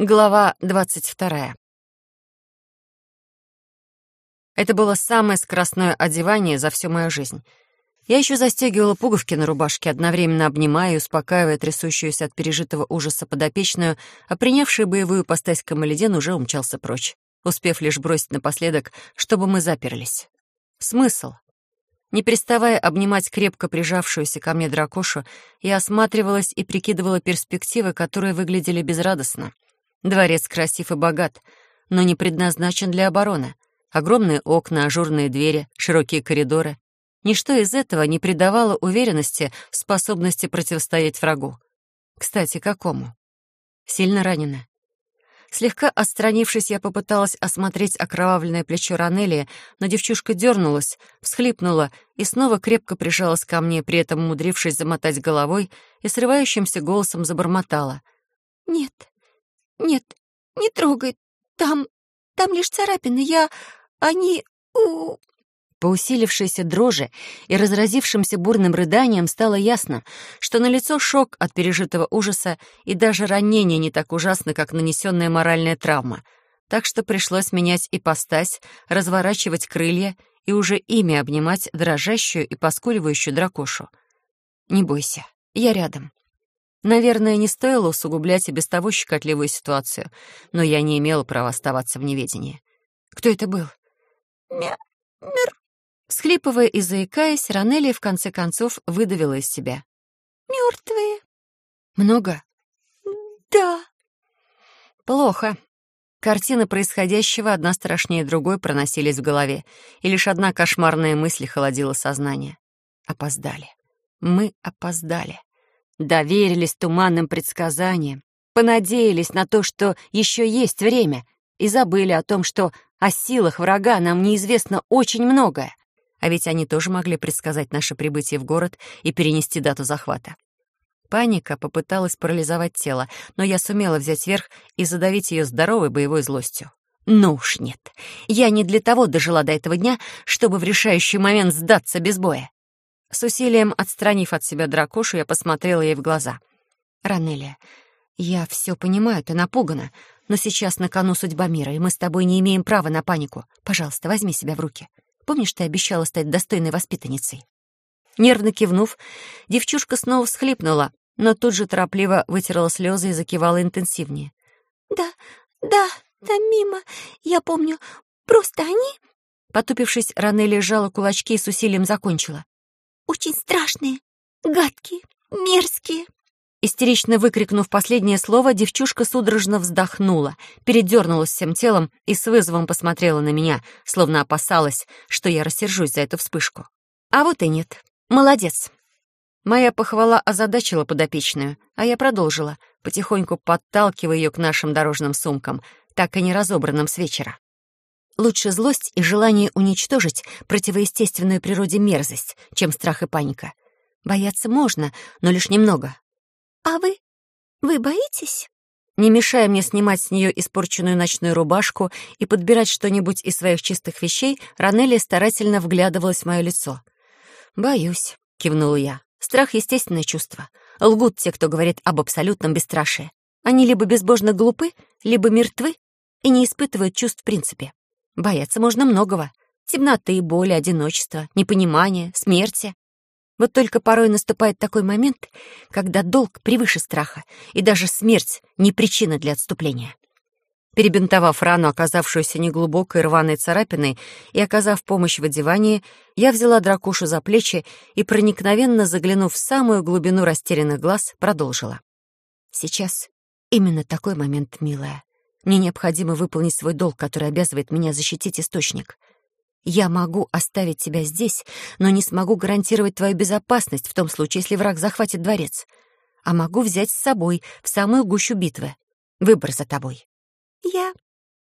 Глава двадцать вторая. Это было самое скоростное одевание за всю мою жизнь. Я еще застегивала пуговки на рубашке, одновременно обнимая и успокаивая трясущуюся от пережитого ужаса подопечную, а принявший боевую постась Камаледен уже умчался прочь, успев лишь бросить напоследок, чтобы мы заперлись. Смысл? Не переставая обнимать крепко прижавшуюся ко мне дракошу, я осматривалась и прикидывала перспективы, которые выглядели безрадостно — Дворец красив и богат, но не предназначен для обороны. Огромные окна, ажурные двери, широкие коридоры. Ничто из этого не придавало уверенности в способности противостоять врагу. Кстати, какому? Сильно ранена. Слегка отстранившись, я попыталась осмотреть окровавленное плечо Ранелии, но девчушка дернулась, всхлипнула и снова крепко прижалась ко мне, при этом умудрившись замотать головой и срывающимся голосом забормотала. «Нет, «Нет, не трогай. Там... там лишь царапины. Я... они... у...» По усилившейся дрожи и разразившимся бурным рыданиям стало ясно, что налицо шок от пережитого ужаса и даже ранение не так ужасно, как нанесенная моральная травма. Так что пришлось менять ипостась, разворачивать крылья и уже ими обнимать дрожащую и поскуливающую дракошу. «Не бойся, я рядом. Наверное, не стоило усугублять и без того щекотливую ситуацию, но я не имела права оставаться в неведении. Кто это был? Мя... Мир... Схлипывая и заикаясь, Ранелия в конце концов выдавила из себя. Мертвые. Много? Да. Плохо. Картины происходящего одна страшнее другой проносились в голове, и лишь одна кошмарная мысль холодила сознание. Опоздали. Мы опоздали доверились туманным предсказаниям, понадеялись на то, что еще есть время, и забыли о том, что о силах врага нам неизвестно очень многое. А ведь они тоже могли предсказать наше прибытие в город и перенести дату захвата. Паника попыталась парализовать тело, но я сумела взять верх и задавить ее здоровой боевой злостью. Ну уж нет, я не для того дожила до этого дня, чтобы в решающий момент сдаться без боя. С усилием отстранив от себя дракошу, я посмотрела ей в глаза. «Ранелия, я все понимаю, ты напугана, но сейчас на кону судьба мира, и мы с тобой не имеем права на панику. Пожалуйста, возьми себя в руки. Помнишь, ты обещала стать достойной воспитанницей?» Нервно кивнув, девчушка снова всхлипнула, но тут же торопливо вытерла слезы и закивала интенсивнее. «Да, да, да, мимо. Я помню. Просто они...» Потупившись, Ранелия сжала кулачки и с усилием закончила очень страшные, гадкие, мерзкие». Истерично выкрикнув последнее слово, девчушка судорожно вздохнула, передернулась всем телом и с вызовом посмотрела на меня, словно опасалась, что я рассержусь за эту вспышку. А вот и нет. Молодец. Моя похвала озадачила подопечную, а я продолжила, потихоньку подталкивая ее к нашим дорожным сумкам, так и не разобранным с вечера. Лучше злость и желание уничтожить противоестественную природе мерзость, чем страх и паника. Бояться можно, но лишь немного. «А вы? Вы боитесь?» Не мешая мне снимать с нее испорченную ночную рубашку и подбирать что-нибудь из своих чистых вещей, Ранелия старательно вглядывалась в мое лицо. «Боюсь», — кивнула я. «Страх — естественное чувство. Лгут те, кто говорит об абсолютном бесстрашии. Они либо безбожно глупы, либо мертвы и не испытывают чувств в принципе. Бояться можно многого. Темноты, боли, одиночества, непонимания, смерти. Вот только порой наступает такой момент, когда долг превыше страха, и даже смерть не причина для отступления. Перебинтовав рану, оказавшуюся неглубокой рваной царапиной, и оказав помощь в одевании, я взяла дракушу за плечи и, проникновенно заглянув в самую глубину растерянных глаз, продолжила. «Сейчас именно такой момент, милая. Мне необходимо выполнить свой долг, который обязывает меня защитить источник. Я могу оставить тебя здесь, но не смогу гарантировать твою безопасность в том случае, если враг захватит дворец. А могу взять с собой в самую гущу битвы. Выбор за тобой. Я...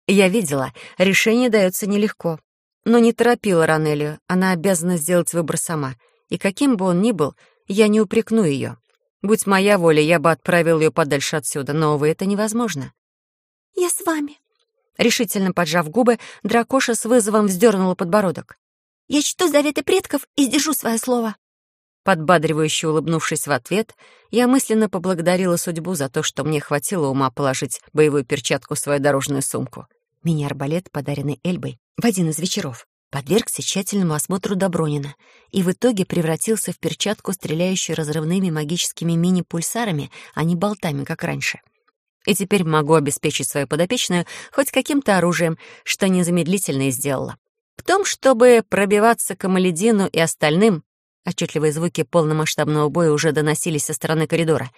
Я видела, решение дается нелегко. Но не торопила Ранелию, она обязана сделать выбор сама. И каким бы он ни был, я не упрекну ее. Будь моя воля, я бы отправил ее подальше отсюда, но, увы, это невозможно. «Я с вами». Решительно поджав губы, дракоша с вызовом вздернула подбородок. «Я чту заветы предков и сдержу свое слово». Подбадривающе улыбнувшись в ответ, я мысленно поблагодарила судьбу за то, что мне хватило ума положить боевую перчатку в свою дорожную сумку. Мини-арбалет, подаренный Эльбой в один из вечеров, подвергся тщательному осмотру Добронина и в итоге превратился в перчатку, стреляющую разрывными магическими мини-пульсарами, а не болтами, как раньше. И теперь могу обеспечить свою подопечную хоть каким-то оружием, что незамедлительно и сделала. В том, чтобы пробиваться к Амаледину и остальным, Отчетливые звуки полномасштабного боя уже доносились со стороны коридора.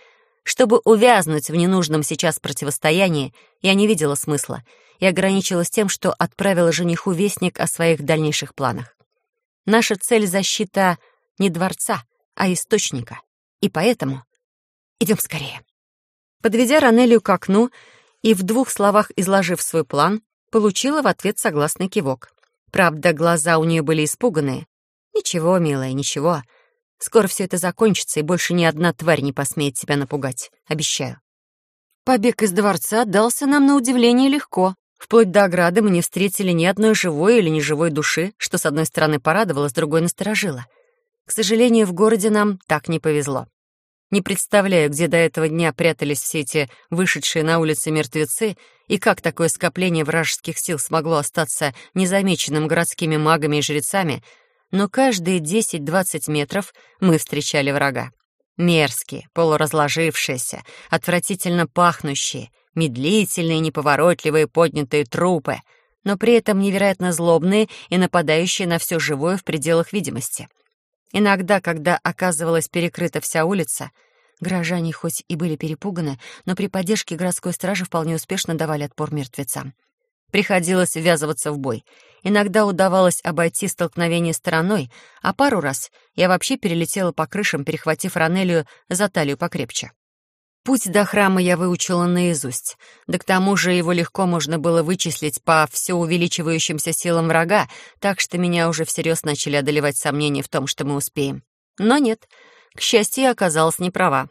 Чтобы увязнуть в ненужном сейчас противостоянии, я не видела смысла и ограничилась тем, что отправила жениху вестник о своих дальнейших планах. Наша цель — защита не дворца, а источника. И поэтому идем скорее. Подведя Ранелию к окну и в двух словах изложив свой план, получила в ответ согласный кивок. Правда, глаза у нее были испуганные, «Ничего, милая, ничего. Скоро все это закончится, и больше ни одна тварь не посмеет тебя напугать. Обещаю». Побег из дворца дался нам на удивление легко. Вплоть до ограды мы не встретили ни одной живой или неживой души, что с одной стороны порадовало, с другой насторожило. К сожалению, в городе нам так не повезло. Не представляю, где до этого дня прятались все эти вышедшие на улицы мертвецы и как такое скопление вражеских сил смогло остаться незамеченным городскими магами и жрецами, но каждые 10-20 метров мы встречали врага. Мерзкие, полуразложившиеся, отвратительно пахнущие, медлительные, неповоротливые поднятые трупы, но при этом невероятно злобные и нападающие на все живое в пределах видимости. Иногда, когда оказывалась перекрыта вся улица, горожане хоть и были перепуганы, но при поддержке городской стражи вполне успешно давали отпор мертвецам. Приходилось ввязываться в бой. Иногда удавалось обойти столкновение стороной, а пару раз я вообще перелетела по крышам, перехватив Ранелию за талию покрепче. Путь до храма я выучила наизусть, да к тому же его легко можно было вычислить по все увеличивающимся силам врага, так что меня уже всерьез начали одолевать сомнения в том, что мы успеем. Но нет, к счастью, я оказалась не права.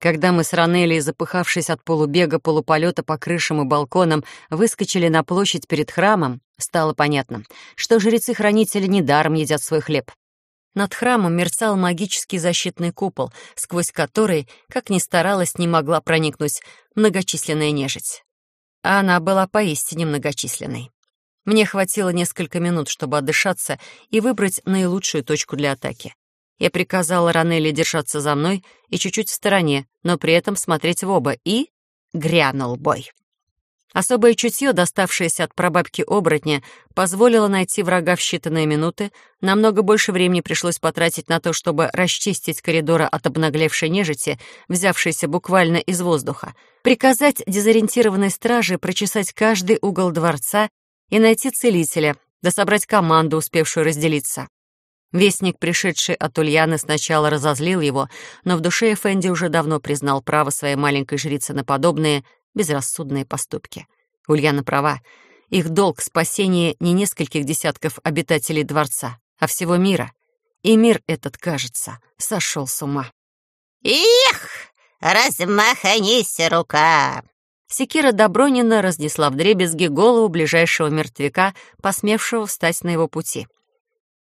Когда мы с Ранелли, запыхавшись от полубега, полуполета по крышам и балконам, выскочили на площадь перед храмом, стало понятно, что жрецы-хранители недаром едят свой хлеб. Над храмом мерцал магический защитный купол, сквозь который, как ни старалась, не могла проникнуть многочисленная нежить. А она была поистине многочисленной. Мне хватило несколько минут, чтобы отдышаться и выбрать наилучшую точку для атаки. Я приказала Ранелли держаться за мной и чуть-чуть в стороне, но при этом смотреть в оба, и грянул бой. Особое чутье, доставшееся от прабабки-оборотня, позволило найти врага в считанные минуты. Намного больше времени пришлось потратить на то, чтобы расчистить коридоры от обнаглевшей нежити, взявшейся буквально из воздуха, приказать дезориентированной страже прочесать каждый угол дворца и найти целителя, да собрать команду, успевшую разделиться. Вестник, пришедший от Ульяны, сначала разозлил его, но в душе Эфенди уже давно признал право своей маленькой жрицы на подобные безрассудные поступки. Ульяна права. Их долг — спасение не нескольких десятков обитателей дворца, а всего мира. И мир этот, кажется, сошел с ума. «Их! Размаханись, рука!» Секира Добронина разнесла вдребезги голову ближайшего мертвяка, посмевшего встать на его пути.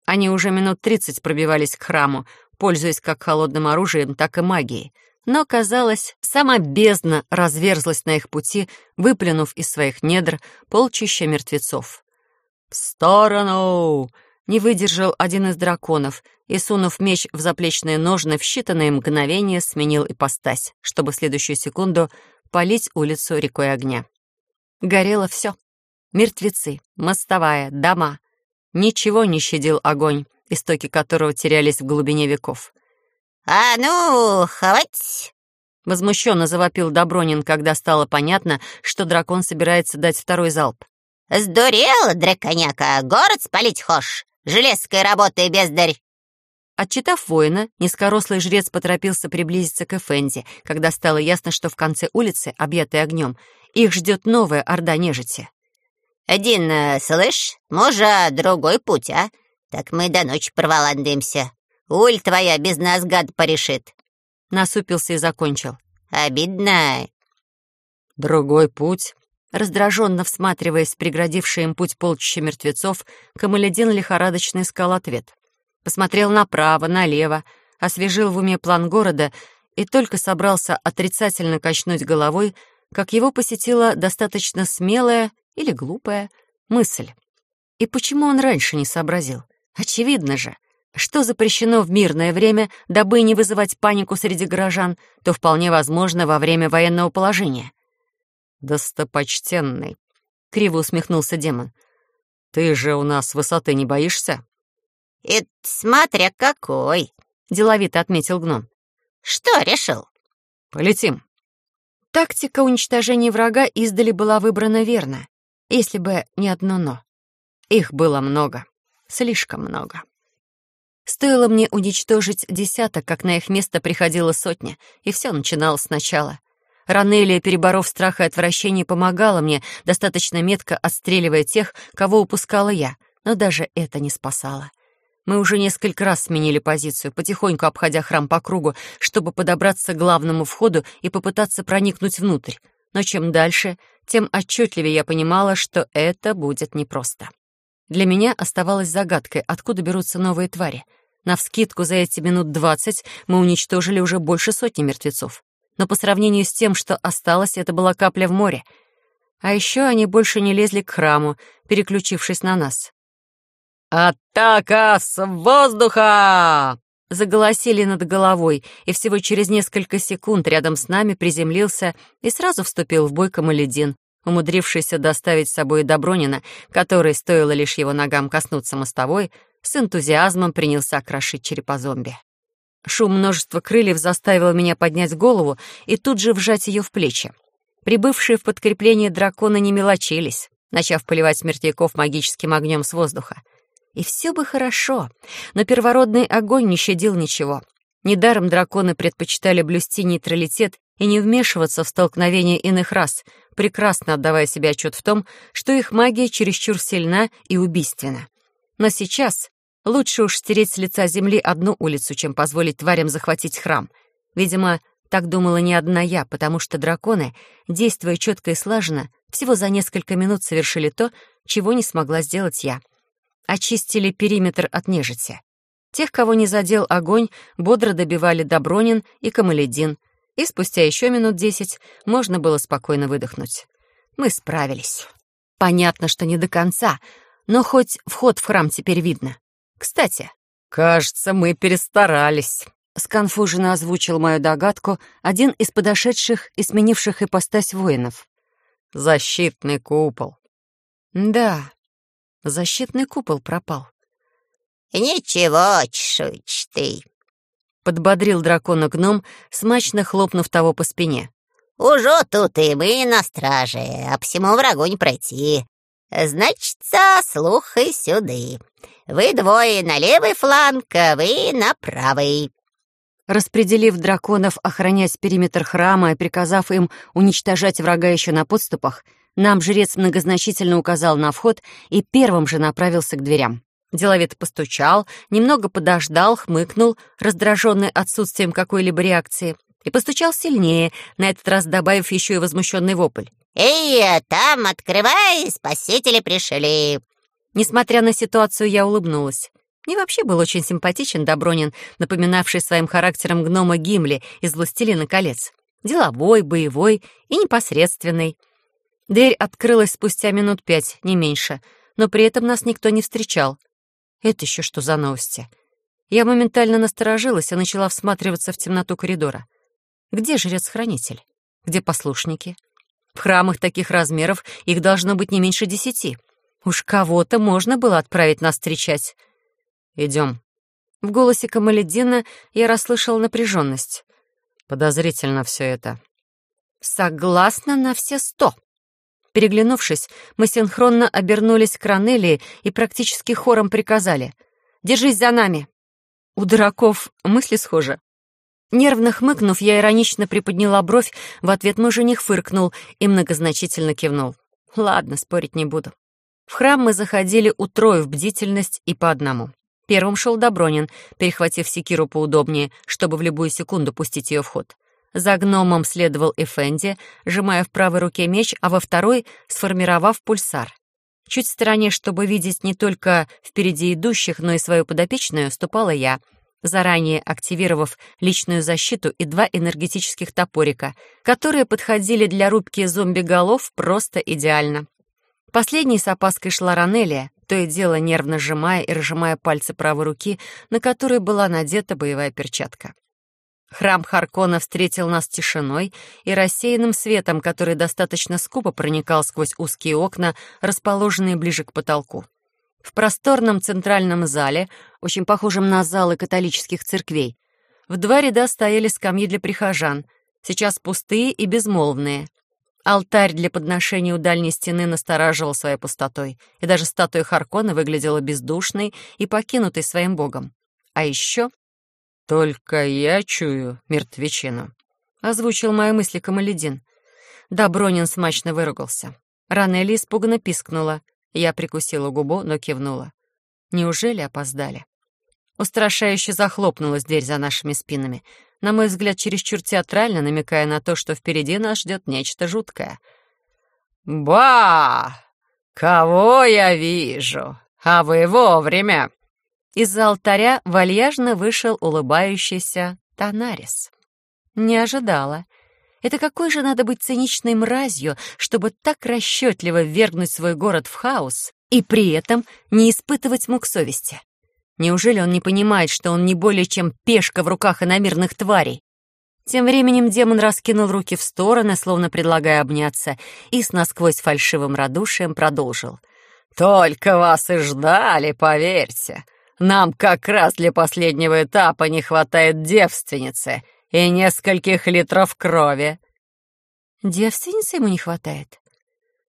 Они уже минут тридцать пробивались к храму, пользуясь как холодным оружием, так и магией. Но, казалось, сама бездна разверзлась на их пути, выплюнув из своих недр полчища мертвецов. «В сторону!» — не выдержал один из драконов и, сунув меч в заплечные ножны, в считанные мгновения сменил ипостась, чтобы в следующую секунду полить улицу рекой огня. Горело все. Мертвецы, мостовая, дома — Ничего не щадил огонь, истоки которого терялись в глубине веков. «А ну, хвать!» Возмущенно завопил Добронин, когда стало понятно, что дракон собирается дать второй залп. «Сдурел, драконяка! Город спалить хошь! Железкой работы, бездарь!» Отчитав воина, низкорослый жрец поторопился приблизиться к Эфенди, когда стало ясно, что в конце улицы, объятой огнем, их ждет новая орда нежити. Один, э, слышь, мужа, другой путь, а? Так мы до ночи проволандымся. Уль твоя без нас гад порешит. Насупился и закончил. Обидно. Другой путь. Раздраженно всматриваясь в преградивший им путь полчища мертвецов, Камаледин лихорадочно искал ответ. Посмотрел направо, налево, освежил в уме план города и только собрался отрицательно качнуть головой, как его посетила достаточно смелая или глупая мысль. И почему он раньше не сообразил? Очевидно же, что запрещено в мирное время, дабы не вызывать панику среди горожан, то вполне возможно во время военного положения. «Достопочтенный», — криво усмехнулся демон, — «ты же у нас высоты не боишься?» «Это смотря какой», — деловито отметил гном. «Что решил?» «Полетим». Тактика уничтожения врага издали была выбрана верно, если бы не одно «но». Их было много, слишком много. Стоило мне уничтожить десяток, как на их место приходила сотня, и все начиналось сначала. Ранелия, переборов страх и отвращение, помогала мне, достаточно метко отстреливая тех, кого упускала я, но даже это не спасало. Мы уже несколько раз сменили позицию, потихоньку обходя храм по кругу, чтобы подобраться к главному входу и попытаться проникнуть внутрь. Но чем дальше, тем отчетливее я понимала, что это будет непросто. Для меня оставалось загадкой, откуда берутся новые твари — Навскидку за эти минут двадцать мы уничтожили уже больше сотни мертвецов. Но по сравнению с тем, что осталось, это была капля в море. А еще они больше не лезли к храму, переключившись на нас. «Атака с воздуха!» Заголосили над головой, и всего через несколько секунд рядом с нами приземлился и сразу вступил в бой Камаледин, умудрившийся доставить с собой Добронина, который, стоило лишь его ногам коснуться мостовой, с энтузиазмом принялся крошить черепа зомби. Шум множества крыльев заставил меня поднять голову и тут же вжать ее в плечи. Прибывшие в подкрепление драконы не мелочились, начав поливать смертяков магическим огнем с воздуха. И все бы хорошо, но первородный огонь не щадил ничего. Недаром драконы предпочитали блюсти нейтралитет и не вмешиваться в столкновение иных рас, прекрасно отдавая себе отчет в том, что их магия чересчур сильна и убийственна. Но сейчас лучше уж стереть с лица земли одну улицу, чем позволить тварям захватить храм. Видимо, так думала не одна я, потому что драконы, действуя четко и слаженно, всего за несколько минут совершили то, чего не смогла сделать я. Очистили периметр от нежити. Тех, кого не задел огонь, бодро добивали Добронин и Камаледин, и спустя еще минут десять можно было спокойно выдохнуть. Мы справились. Понятно, что не до конца, но хоть вход в храм теперь видно. Кстати, кажется, мы перестарались. Сконфуженно озвучил мою догадку один из подошедших и сменивших ипостась воинов. Защитный купол. Да, защитный купол пропал. «Ничего, чешуйч ты», — подбодрил дракона гном, смачно хлопнув того по спине. «Уже тут и мы на страже, а всему врагу не пройти. Значится, слухай сюды. Вы двое на левый фланг, а вы на правый». Распределив драконов охранять периметр храма и приказав им уничтожать врага еще на подступах, нам жрец многозначительно указал на вход и первым же направился к дверям. Деловито постучал, немного подождал, хмыкнул, раздраженный отсутствием какой-либо реакции, и постучал сильнее, на этот раз добавив еще и возмущенный вопль. «Эй, там, открывай, спасители пришли!» Несмотря на ситуацию, я улыбнулась. Мне вообще был очень симпатичен Добронин, напоминавший своим характером гнома Гимли из «Властелина колец». Деловой, боевой и непосредственный. Дверь открылась спустя минут пять, не меньше, но при этом нас никто не встречал. Это еще что за новости? Я моментально насторожилась и начала всматриваться в темноту коридора. Где жрец-хранитель? Где послушники? В храмах таких размеров их должно быть не меньше десяти. Уж кого-то можно было отправить нас встречать. Идем. В голосе Камаледдина я расслышал напряженность. Подозрительно все это. Согласна на все сто. Переглянувшись, мы синхронно обернулись к Ранелии и практически хором приказали. «Держись за нами!» У дураков мысли схожи. Нервно хмыкнув, я иронично приподняла бровь, в ответ мой жених фыркнул и многозначительно кивнул. Ладно, спорить не буду. В храм мы заходили утроив бдительность и по одному. Первым шел Добронин, перехватив секиру поудобнее, чтобы в любую секунду пустить ее в ход. За гномом следовал Эфенди, сжимая в правой руке меч, а во второй — сформировав пульсар. Чуть в стороне, чтобы видеть не только впереди идущих, но и свою подопечную, ступала я — заранее активировав личную защиту и два энергетических топорика, которые подходили для рубки зомби-голов просто идеально. Последней с опаской шла Ранелия, то и дело нервно сжимая и разжимая пальцы правой руки, на которой была надета боевая перчатка. Храм Харкона встретил нас тишиной и рассеянным светом, который достаточно скупо проникал сквозь узкие окна, расположенные ближе к потолку. В просторном центральном зале, очень похожем на залы католических церквей, в два ряда стояли скамьи для прихожан, сейчас пустые и безмолвные. Алтарь для подношения у дальней стены настораживал своей пустотой, и даже статуя Харкона выглядела бездушной и покинутой своим богом. А еще «Только я чую мертвечину», — озвучил мои мысли Камаледин. Да, Бронин смачно выругался. Ранелли испуганно пискнула. Я прикусила губу, но кивнула. Неужели опоздали? Устрашающе захлопнулась дверь за нашими спинами. На мой взгляд, чересчур театрально, намекая на то, что впереди нас ждет нечто жуткое. «Ба! Кого я вижу? А вы вовремя!» Из-за алтаря вальяжно вышел улыбающийся Танарис. Не ожидала. Это какой же надо быть циничной мразью, чтобы так расчетливо ввергнуть свой город в хаос и при этом не испытывать мук совести? Неужели он не понимает, что он не более чем пешка в руках иномирных тварей? Тем временем демон раскинул руки в стороны, словно предлагая обняться, и с насквозь фальшивым радушием продолжил. «Только вас и ждали, поверьте. Нам как раз для последнего этапа не хватает девственницы и нескольких литров крови». «Девственницы ему не хватает?»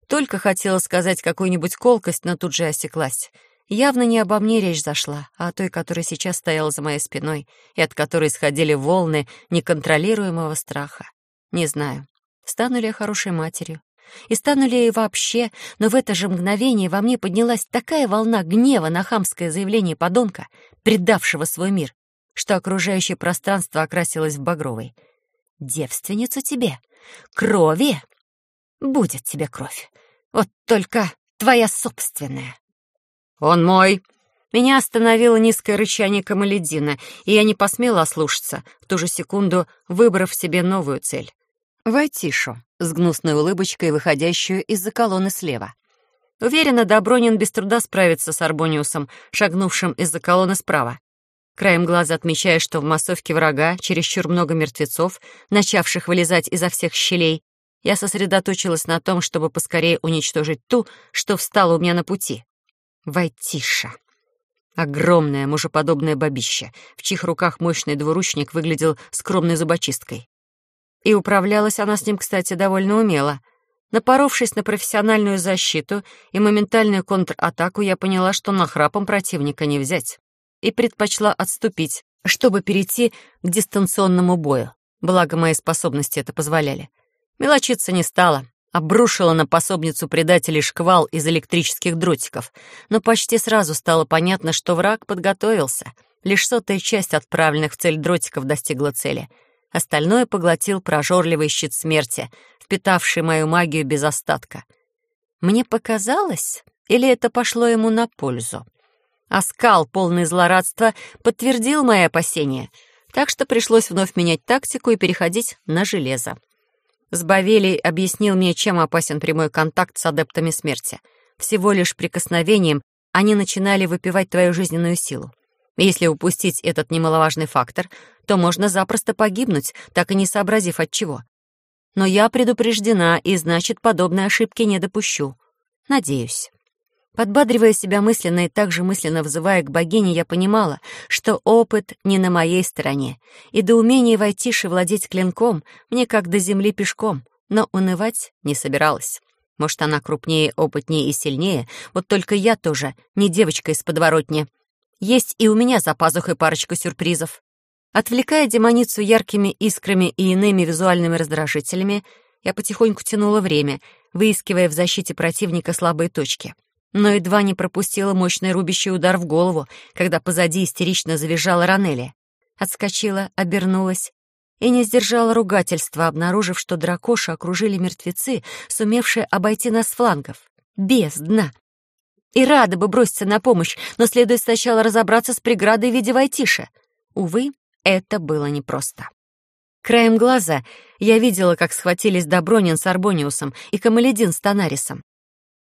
Только хотела сказать какую-нибудь колкость, но тут же осеклась. Явно не обо мне речь зашла, а о той, которая сейчас стояла за моей спиной и от которой исходили волны неконтролируемого страха. Не знаю, стану ли я хорошей матерью, и стану ли я вообще, но в это же мгновение во мне поднялась такая волна гнева на хамское заявление подонка, предавшего свой мир, что окружающее пространство окрасилось в багровый. «Девственницу тебе? Крови? Будет тебе кровь. Вот только твоя собственная». «Он мой!» Меня остановило низкое рычание Камаледина, и я не посмела ослушаться, в ту же секунду выбрав себе новую цель. Вайтишу, с гнусной улыбочкой, выходящую из-за колонны слева. Уверена, Добронин без труда справится с Арбониусом, шагнувшим из-за колонны справа. Краем глаза отмечая, что в массовке врага чересчур много мертвецов, начавших вылезать изо всех щелей, я сосредоточилась на том, чтобы поскорее уничтожить ту, что встала у меня на пути. Вайтиша. Огромное мужеподобное бабище, в чьих руках мощный двуручник выглядел скромной зубочисткой. И управлялась она с ним, кстати, довольно умело. Напоровшись на профессиональную защиту и моментальную контратаку, я поняла, что нахрапом противника не взять. И предпочла отступить, чтобы перейти к дистанционному бою. Благо, мои способности это позволяли. Мелочиться не стала. Обрушила на пособницу предателей шквал из электрических дротиков. Но почти сразу стало понятно, что враг подготовился. Лишь сотая часть отправленных в цель дротиков достигла цели — Остальное поглотил прожорливый щит смерти, впитавший мою магию без остатка. Мне показалось, или это пошло ему на пользу? Оскал, полный злорадства, подтвердил мои опасения, так что пришлось вновь менять тактику и переходить на железо. Сбавелий объяснил мне, чем опасен прямой контакт с адептами смерти. Всего лишь прикосновением они начинали выпивать твою жизненную силу. Если упустить этот немаловажный фактор, то можно запросто погибнуть, так и не сообразив от чего. Но я предупреждена, и значит, подобной ошибки не допущу. Надеюсь. Подбадривая себя мысленно и также мысленно взывая к богине, я понимала, что опыт не на моей стороне, и до умения войти и владеть клинком мне как до земли пешком, но унывать не собиралась. Может, она крупнее, опытнее и сильнее, вот только я тоже не девочка из подворотни, есть и у меня за пазухой парочка сюрпризов. Отвлекая демоницу яркими искрами и иными визуальными раздражителями, я потихоньку тянула время, выискивая в защите противника слабые точки. Но едва не пропустила мощный рубящий удар в голову, когда позади истерично завизжала Ранелли. Отскочила, обернулась и не сдержала ругательства, обнаружив, что дракоша окружили мертвецы, сумевшие обойти нас с флангов. Без дна. И рада бы броситься на помощь, но следует сначала разобраться с преградой в виде Вайтиши. Увы, это было непросто. Краем глаза я видела, как схватились Добронин с Арбониусом и Камаледин с Танарисом.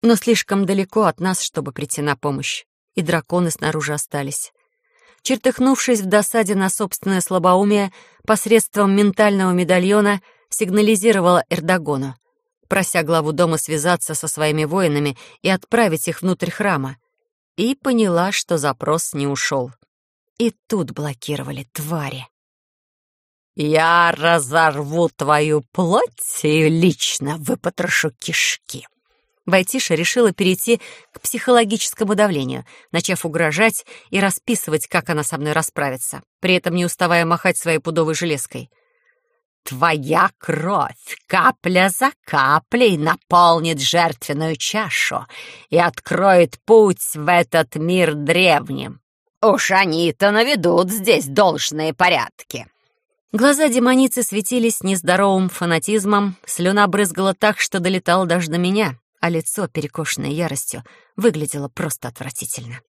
Но слишком далеко от нас, чтобы прийти на помощь, и драконы снаружи остались. Чертыхнувшись в досаде на собственное слабоумие, посредством ментального медальона сигнализировала Эрдогону, прося главу дома связаться со своими воинами и отправить их внутрь храма, и поняла, что запрос не ушел. И тут блокировали твари. «Я разорву твою плоть и лично выпотрошу кишки», Войтиша решила перейти к психологическому давлению, начав угрожать и расписывать, как она со мной расправится, при этом не уставая махать своей пудовой железкой. «Твоя кровь капля за каплей наполнит жертвенную чашу и откроет путь в этот мир древним. Уж они-то наведут здесь должные порядки». Глаза демоницы светились нездоровым фанатизмом, слюна брызгала так, что долетала даже до меня а лицо, перекошенное яростью, выглядело просто отвратительно.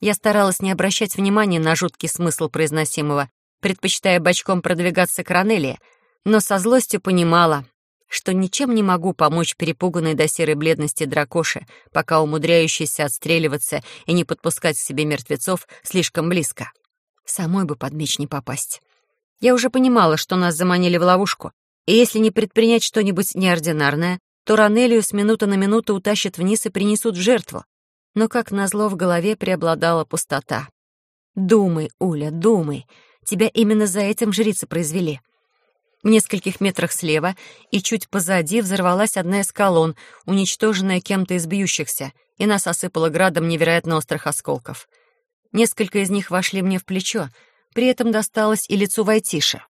Я старалась не обращать внимания на жуткий смысл произносимого, предпочитая бочком продвигаться к Ранелии, но со злостью понимала, что ничем не могу помочь перепуганной до серой бледности дракоши, пока умудряющейся отстреливаться и не подпускать к себе мертвецов слишком близко. Самой бы под меч не попасть. Я уже понимала, что нас заманили в ловушку, и если не предпринять что-нибудь неординарное, то Ранелию с минуты на минуту утащат вниз и принесут в жертву. Но, как назло, в голове преобладала пустота. «Думай, Уля, думай. Тебя именно за этим жрицы произвели». В нескольких метрах слева и чуть позади взорвалась одна из колонн, уничтоженная кем-то из бьющихся, и нас осыпало градом невероятно острых осколков. Несколько из них вошли мне в плечо, при этом досталось и лицу Войтиша.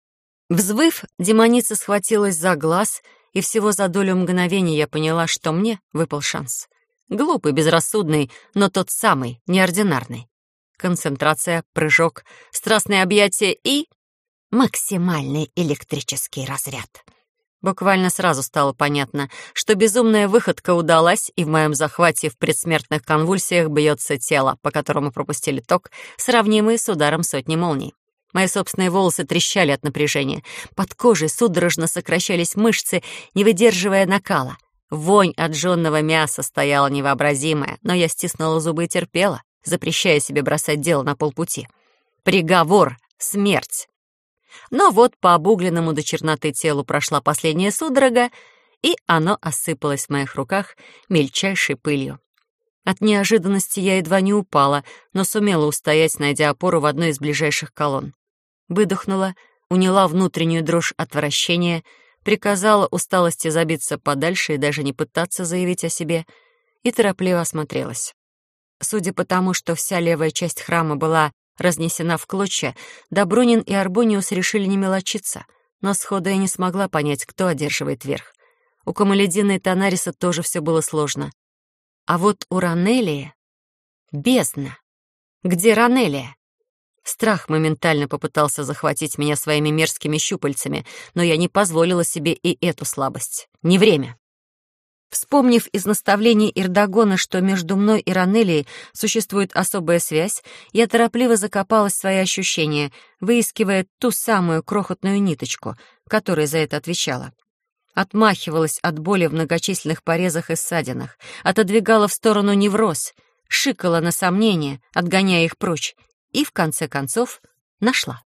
Взвыв, демоница схватилась за глаз — и всего за долю мгновения я поняла, что мне выпал шанс. Глупый, безрассудный, но тот самый, неординарный. Концентрация, прыжок, страстное объятие и... максимальный электрический разряд. Буквально сразу стало понятно, что безумная выходка удалась, и в моем захвате в предсмертных конвульсиях бьется тело, по которому пропустили ток, сравнимый с ударом сотни молний. Мои собственные волосы трещали от напряжения. Под кожей судорожно сокращались мышцы, не выдерживая накала. Вонь от жженного мяса стояла невообразимая, но я стиснула зубы и терпела, запрещая себе бросать дело на полпути. Приговор — смерть. Но вот по обугленному до черноты телу прошла последняя судорога, и оно осыпалось в моих руках мельчайшей пылью. От неожиданности я едва не упала, но сумела устоять, найдя опору в одной из ближайших колонн выдохнула, уняла внутреннюю дрожь отвращения, приказала усталости забиться подальше и даже не пытаться заявить о себе, и торопливо осмотрелась. Судя по тому, что вся левая часть храма была разнесена в клочья, Добрунин и Арбониус решили не мелочиться, но сходу я не смогла понять, кто одерживает верх. У Камаледина и Танариса тоже все было сложно. А вот у Ранелии — бездна. Где Ранелия? Страх моментально попытался захватить меня своими мерзкими щупальцами, но я не позволила себе и эту слабость. Не время. Вспомнив из наставлений Ирдагона, что между мной и Ранелией существует особая связь, я торопливо закопалась в свои ощущения, выискивая ту самую крохотную ниточку, которая за это отвечала. Отмахивалась от боли в многочисленных порезах и ссадинах, отодвигала в сторону невроз, шикала на сомнения, отгоняя их прочь, и, в конце концов, нашла.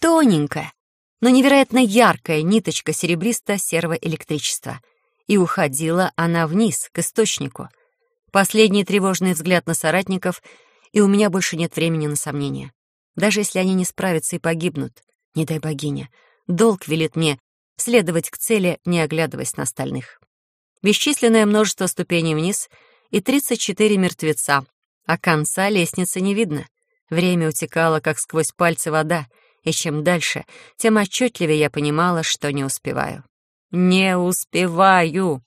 Тоненькая, но невероятно яркая ниточка серебристо-серого электричества. И уходила она вниз, к источнику. Последний тревожный взгляд на соратников, и у меня больше нет времени на сомнения. Даже если они не справятся и погибнут, не дай богиня, долг велит мне следовать к цели, не оглядываясь на остальных. Бесчисленное множество ступеней вниз и 34 мертвеца, а конца лестницы не видно. Время утекало, как сквозь пальцы вода, и чем дальше, тем отчетливее я понимала, что не успеваю. Не успеваю!